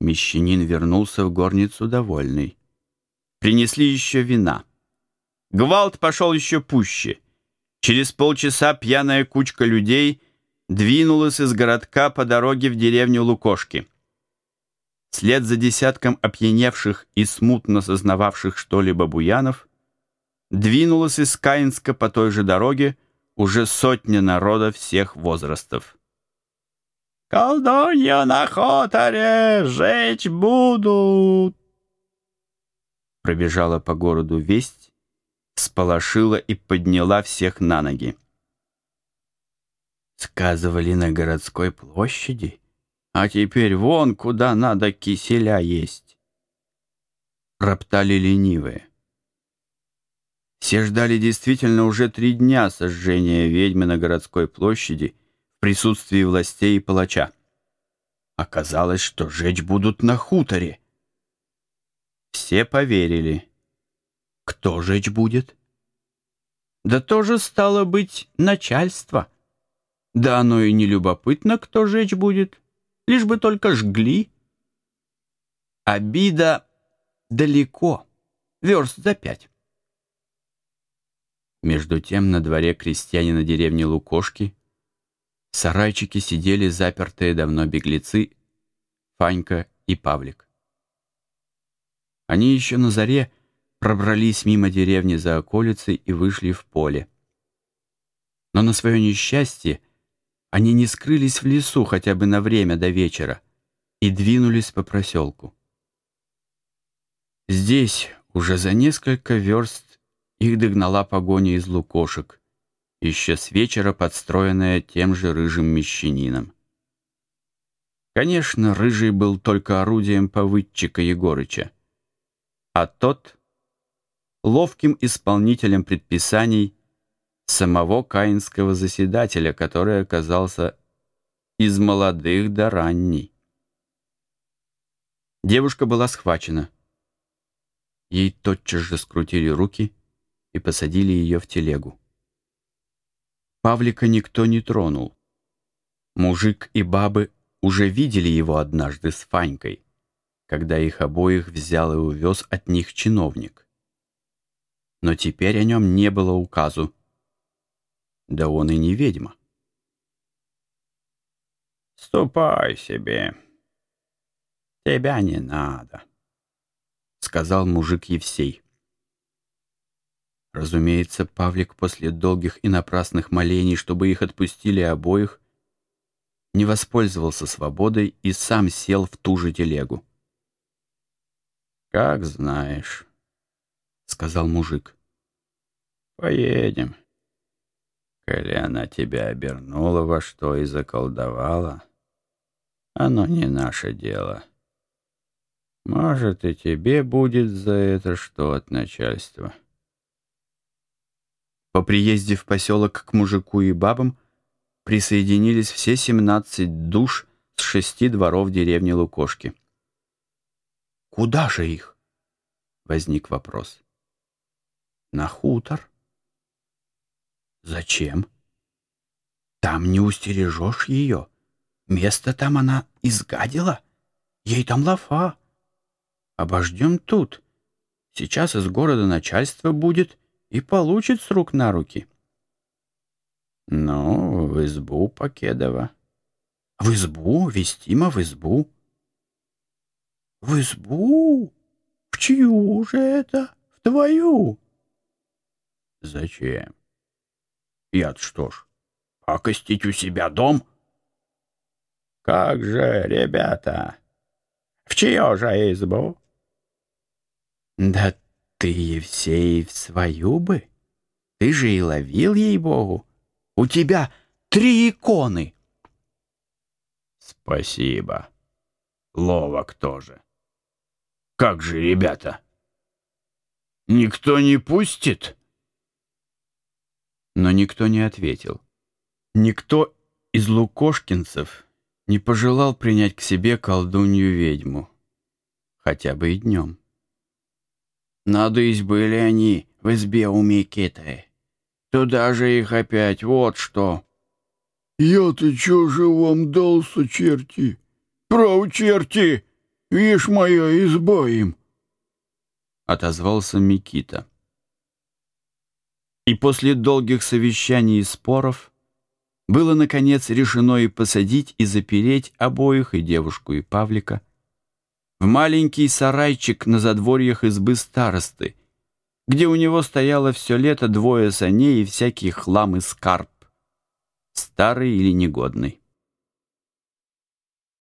Мещанин вернулся в горницу довольный. Принесли еще вина. Гвалт пошел еще пуще. Через полчаса пьяная кучка людей двинулась из городка по дороге в деревню Лукошки. Вслед за десятком опьяневших и смутно сознававших что-либо буянов двинулась из Каинска по той же дороге уже сотня народа всех возрастов. «Колдунью на хуторе жечь будут!» Пробежала по городу весть, сполошила и подняла всех на ноги. Сказывали на городской площади, а теперь вон куда надо киселя есть. Роптали ленивые. Все ждали действительно уже три дня сожжения ведьмы на городской площади присутствии властей и палача. Оказалось, что жечь будут на хуторе. Все поверили. Кто жечь будет? Да тоже стало быть начальство. Да оно и не любопытно, кто жечь будет, лишь бы только жгли. Обида далеко, верст за пять. Между тем на дворе крестьянина деревни Лукошки в сарайчике сидели запертые давно беглецы Фанька и Павлик. Они еще на заре пробрались мимо деревни за околицей и вышли в поле. Но на свое несчастье они не скрылись в лесу хотя бы на время до вечера и двинулись по проселку. Здесь уже за несколько верст их догнала погоня из лукошек, еще с вечера подстроенная тем же рыжим мещанином. Конечно, рыжий был только орудием повыдчика Егорыча, а тот — ловким исполнителем предписаний самого каинского заседателя, который оказался из молодых до ранней. Девушка была схвачена. Ей тотчас же скрутили руки и посадили ее в телегу. Павлика никто не тронул. Мужик и бабы уже видели его однажды с Фанькой, когда их обоих взял и увез от них чиновник. Но теперь о нем не было указу, да он и не ведьма. «Ступай себе. Тебя не надо», — сказал мужик Евсей. Разумеется, Павлик после долгих и напрасных молений, чтобы их отпустили обоих, не воспользовался свободой и сам сел в ту же телегу. «Как знаешь», — сказал мужик. «Поедем». Коли она тебя обернула во что и заколдовала, оно не наше дело. Может, и тебе будет за это что от начальства. По приезде в поселок к мужику и бабам присоединились все семнадцать душ с шести дворов деревни Лукошки. «Куда же их?» — возник вопрос. «На хутор». Зачем? Там не устережешь ее. Место там она изгадила. Ей там лафа. Обождем тут. Сейчас из города начальство будет и получит с рук на руки. Ну, в избу Покедова. В избу, вестимо в избу. В избу? В чью же это? В твою? Зачем? я что ж, пакостить у себя дом? Как же, ребята, в чье же избу? Да ты, Евсей, в свою бы. Ты же и ловил ей-богу. У тебя три иконы. Спасибо. Ловок тоже. Как же, ребята? Никто не пустит? но никто не ответил. Никто из лукошкинцев не пожелал принять к себе колдунью-ведьму, хотя бы и днем. Надысь были они в избе у Микиты. Туда же их опять, вот что. Я-то чё же вам дался, черти? Прав, черти! Вишь, мое избоим!» — отозвался Микита. И после долгих совещаний и споров было, наконец, решено и посадить, и запереть обоих, и девушку, и Павлика, в маленький сарайчик на задворьях избы старосты, где у него стояло все лето двое саней и всякий хлам и скарб, старый или негодный.